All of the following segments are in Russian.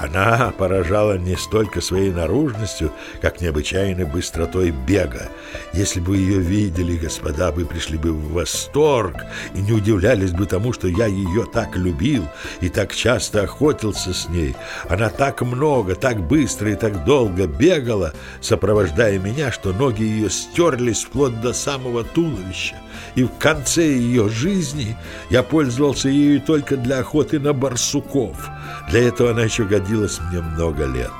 Она поражала не столько своей наружностью, как необычайной быстротой бега. Если бы ее видели, господа, вы пришли бы в восторг и не удивлялись бы тому, что я ее так любил и так часто охотился с ней. Она так много, так быстро и так долго бегала, сопровождая меня, что ноги ее стерлись вплоть до самого туловища. И в конце ее жизни я пользовался ею только для охоты на барсуков. Для этого она еще годилась мне много лет.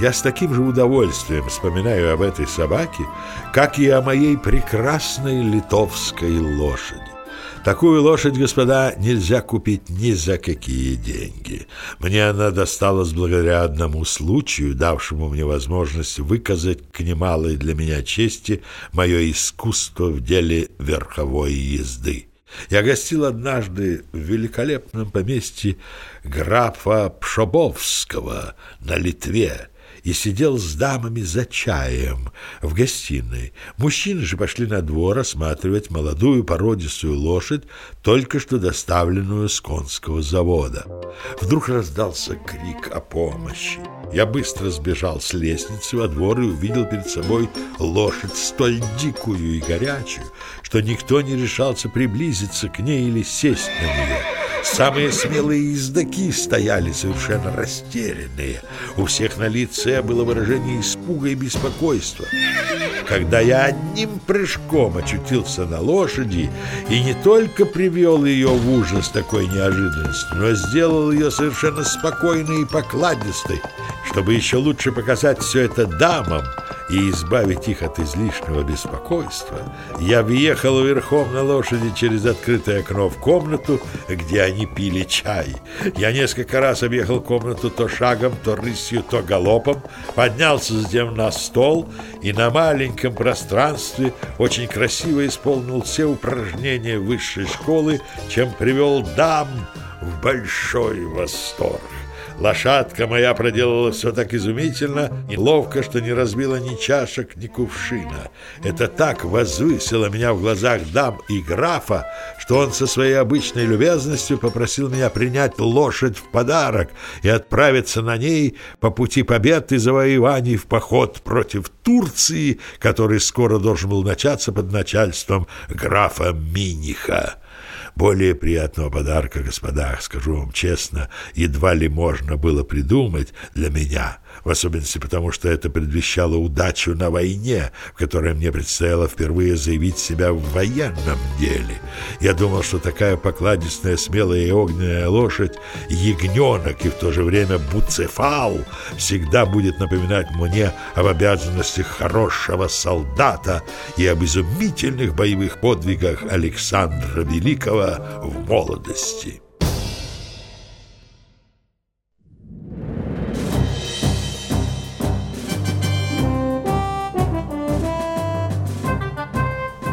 Я с таким же удовольствием вспоминаю об этой собаке, как и о моей прекрасной литовской лошади. Такую лошадь, господа, нельзя купить ни за какие деньги. Мне она досталась благодаря одному случаю, давшему мне возможность выказать к немалой для меня чести мое искусство в деле верховой езды. Я гостил однажды в великолепном поместье графа Пшобовского на Литве и сидел с дамами за чаем в гостиной. Мужчины же пошли на двор осматривать молодую породистую лошадь, только что доставленную с конского завода. Вдруг раздался крик о помощи. Я быстро сбежал с лестницы во двор и увидел перед собой лошадь столь дикую и горячую, что никто не решался приблизиться к ней или сесть на нее. Самые смелые ездаки стояли совершенно растерянные. У всех на лице было выражение испуга и беспокойства. Когда я одним прыжком очутился на лошади и не только привел ее в ужас такой неожиданностью, но сделал ее совершенно спокойной и покладистой, чтобы еще лучше показать все это дамам, и избавить их от излишнего беспокойства, я въехал верхом на лошади через открытое окно в комнату, где они пили чай. Я несколько раз объехал комнату то шагом, то рысью, то галопом, поднялся затем на стол и на маленьком пространстве очень красиво исполнил все упражнения высшей школы, чем привел дам в большой восторг. Лошадка моя проделала все так изумительно и ловко, что не разбила ни чашек, ни кувшина. Это так возвысило меня в глазах дам и графа, что он со своей обычной любезностью попросил меня принять лошадь в подарок и отправиться на ней по пути побед и завоеваний в поход против Турции, который скоро должен был начаться под начальством графа Миниха. Более приятного подарка, господа, скажу вам честно, едва ли можно было придумать для меня в особенности потому, что это предвещало удачу на войне, в которой мне предстояло впервые заявить себя в военном деле. Я думал, что такая покладистая, смелая и огненная лошадь, ягненок и в то же время буцефал, всегда будет напоминать мне об обязанностях хорошего солдата и об изумительных боевых подвигах Александра Великого в молодости.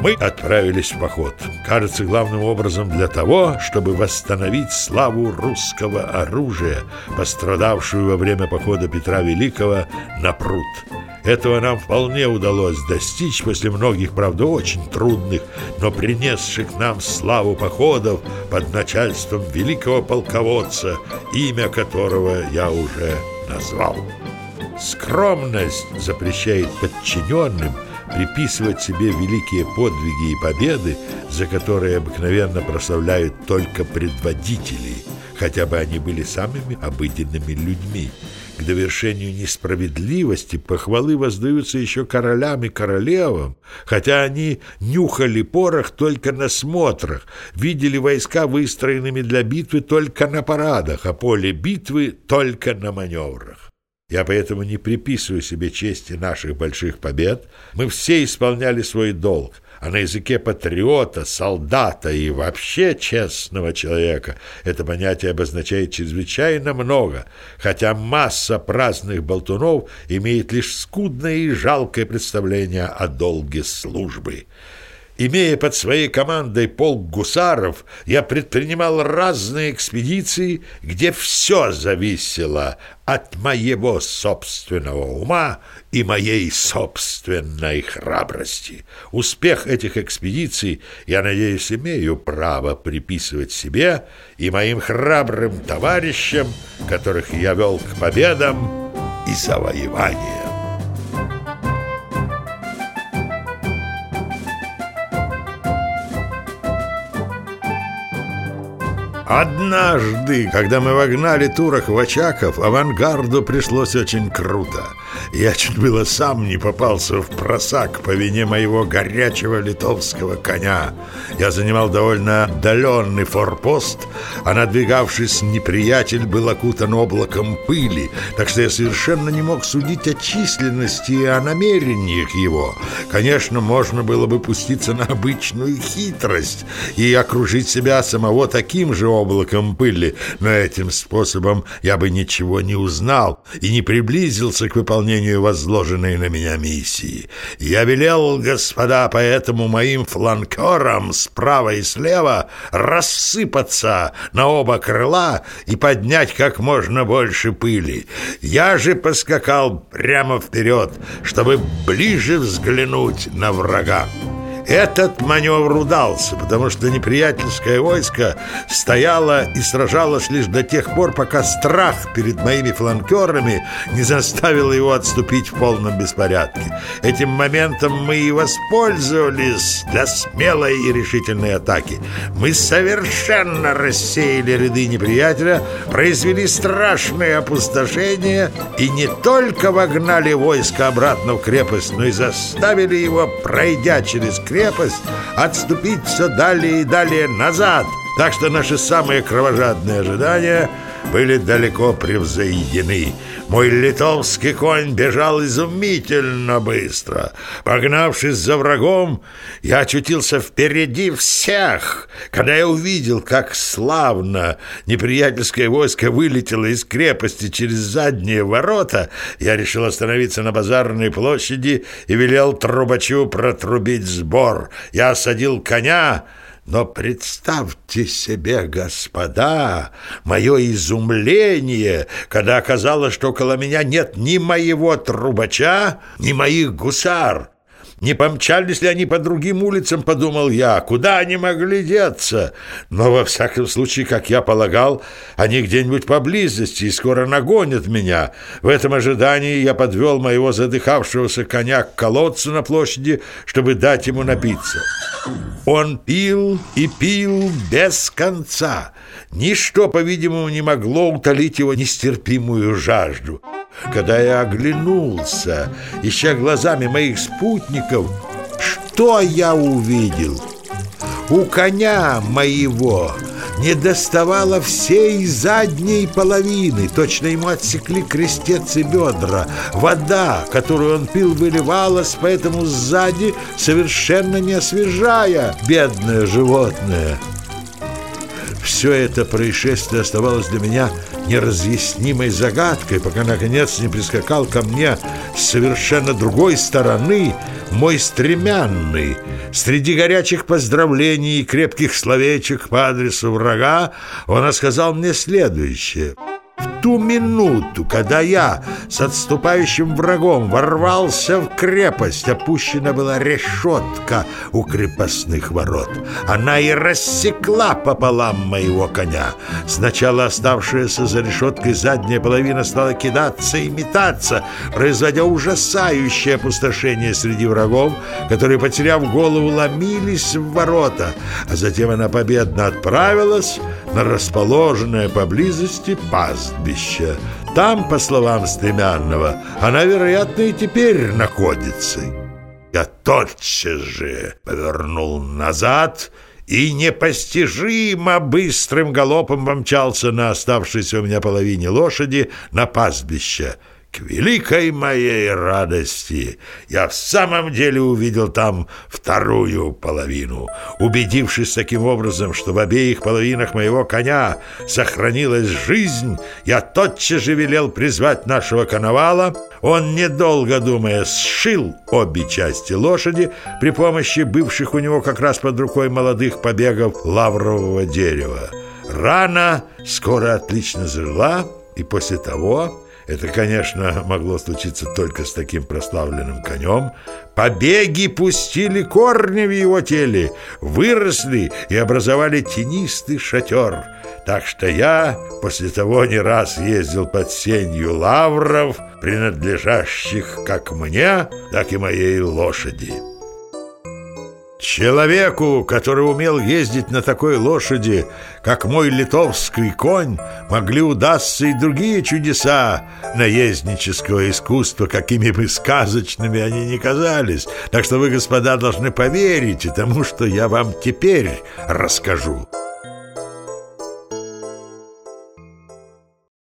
Мы отправились в поход. Кажется, главным образом для того, чтобы восстановить славу русского оружия, пострадавшую во время похода Петра Великого на пруд. Этого нам вполне удалось достичь после многих, правда, очень трудных, но принесших нам славу походов под начальством великого полководца, имя которого я уже назвал. Скромность запрещает подчиненным – приписывать себе великие подвиги и победы, за которые обыкновенно прославляют только предводители, хотя бы они были самыми обыденными людьми. К довершению несправедливости похвалы воздаются еще королям и королевам, хотя они нюхали порох только на смотрах, видели войска выстроенными для битвы только на парадах, а поле битвы только на маневрах. Я поэтому не приписываю себе чести наших больших побед. Мы все исполняли свой долг, а на языке патриота, солдата и вообще честного человека это понятие обозначает чрезвычайно много, хотя масса праздных болтунов имеет лишь скудное и жалкое представление о долге службы. Имея под своей командой полк гусаров, я предпринимал разные экспедиции, где все зависело от моего собственного ума и моей собственной храбрости. Успех этих экспедиций, я надеюсь, имею право приписывать себе и моим храбрым товарищам, которых я вел к победам и завоеваниям. Однажды, когда мы вогнали турок в Очаков, авангарду пришлось очень круто. Я чуть было сам не попался в просак по вине моего горячего литовского коня. Я занимал довольно отдаленный форпост, а надвигавшись неприятель был окутан облаком пыли, так что я совершенно не мог судить о численности и о намерениях его. Конечно, можно было бы пуститься на обычную хитрость и окружить себя самого таким же облаком пыли, но этим способом я бы ничего не узнал и не приблизился к выполнению возложенной на меня миссии. Я велел, господа, поэтому моим фланкерам справа и слева рассыпаться на оба крыла и поднять как можно больше пыли. Я же поскакал прямо вперед, чтобы ближе взглянуть на врага. Этот маневр удался, потому что неприятельское войско стояло и сражалось лишь до тех пор, пока страх перед моими фланкерами не заставил его отступить в полном беспорядке. Этим моментом мы и воспользовались для смелой и решительной атаки. Мы совершенно рассеяли ряды неприятеля, произвели страшное опустошение и не только вогнали войско обратно в крепость, но и заставили его, пройдя через крепость, крепость, отступить все далее и далее назад. Так что наши самые кровожадные ожидания были далеко превзойдены. Мой литовский конь бежал изумительно быстро. Погнавшись за врагом, я очутился впереди всех. Когда я увидел, как славно неприятельское войско вылетело из крепости через задние ворота, я решил остановиться на базарной площади и велел трубачу протрубить сбор. Я осадил коня, но представьте себе, господа, мое изумление, когда оказалось, что около меня нет ни моего трубача, ни моих гусар. Не помчались ли они по другим улицам, подумал я, куда они могли деться? Но, во всяком случае, как я полагал, они где-нибудь поблизости и скоро нагонят меня. В этом ожидании я подвел моего задыхавшегося коня к колодцу на площади, чтобы дать ему напиться. Он пил и пил без конца. Ничто, по-видимому, не могло утолить его нестерпимую жажду. Когда я оглянулся, ища глазами моих спутников, что я увидел? У коня моего не доставало всей задней половины. Точно ему отсекли крестец и бедра. Вода, которую он пил, выливалась, поэтому сзади, совершенно не освежая бедное животное. Все это происшествие оставалось для меня неразъяснимой загадкой, пока, наконец, не прискакал ко мне с совершенно другой стороны мой стремянный. Среди горячих поздравлений и крепких словечек по адресу врага он рассказал мне следующее — ту минуту, когда я с отступающим врагом ворвался в крепость, опущена была решетка у крепостных ворот. Она и рассекла пополам моего коня. Сначала оставшаяся за решеткой задняя половина стала кидаться и метаться, производя ужасающее опустошение среди врагов, которые, потеряв голову, ломились в ворота, а затем она победно отправилась на расположенное поблизости пастбище. Там, по словам Стремянного, она, вероятно, и теперь находится. Я тотчас же повернул назад и непостижимо быстрым галопом помчался на оставшейся у меня половине лошади на пастбище — к великой моей радости я в самом деле увидел там вторую половину. Убедившись таким образом, что в обеих половинах моего коня сохранилась жизнь, я тотчас же велел призвать нашего коновала. Он, недолго думая, сшил обе части лошади при помощи бывших у него как раз под рукой молодых побегов лаврового дерева. Рана скоро отлично зажила, и после того это, конечно, могло случиться только с таким прославленным конем. Побеги пустили корни в его теле, выросли и образовали тенистый шатер. Так что я после того не раз ездил под сенью лавров, принадлежащих как мне, так и моей лошади. Человеку, который умел ездить на такой лошади, как мой литовский конь, могли удастся и другие чудеса наезднического искусства, какими бы сказочными они ни казались. Так что вы, господа, должны поверить тому, что я вам теперь расскажу».